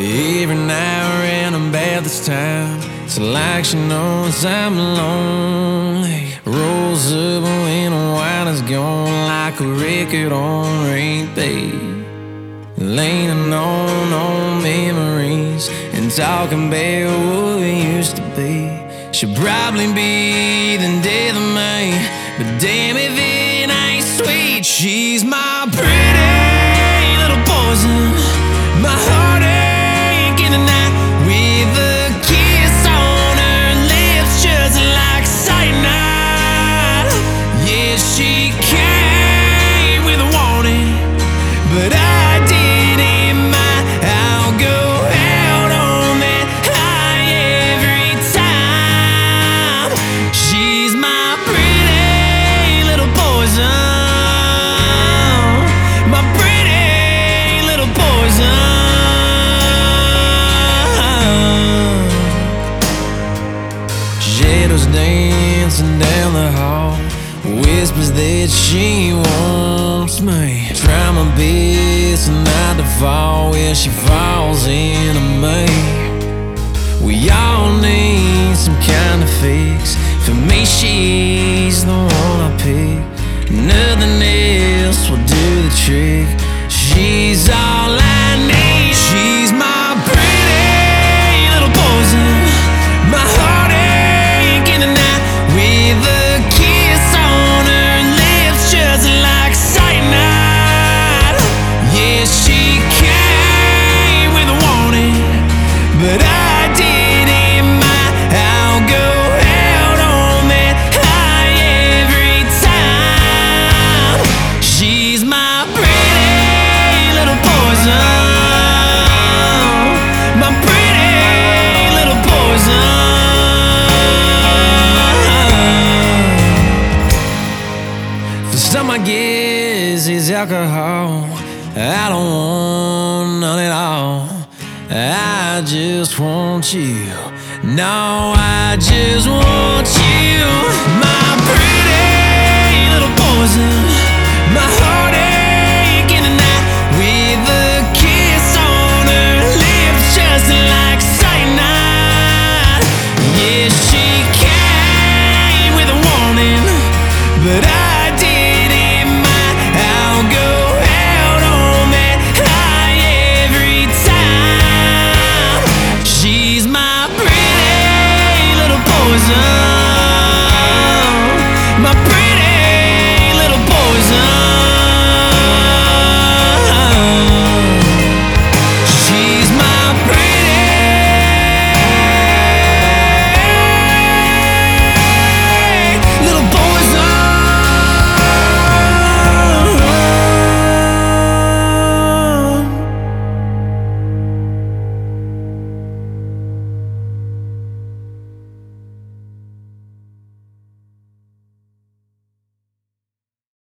every now and I'm bad this time. It's like she knows I'm lonely. Rolls up when the wine is gone like a record on repeat. Leaning on old memories and talking about what we used to be. Should probably be the death of me, but damn if it ain't sweet. She's my pretty little poison, my heartache the night Whispers that she wants me. Try my best not to fall where she falls into me. We all need some kind of fix. For me, she's is is alcohol. I don't want none at all. I just want you. No, I just want you, my pretty little poison, my heartache in the night with a kiss on her lips, just like cyanide. Yeah, she came with a warning, but I. My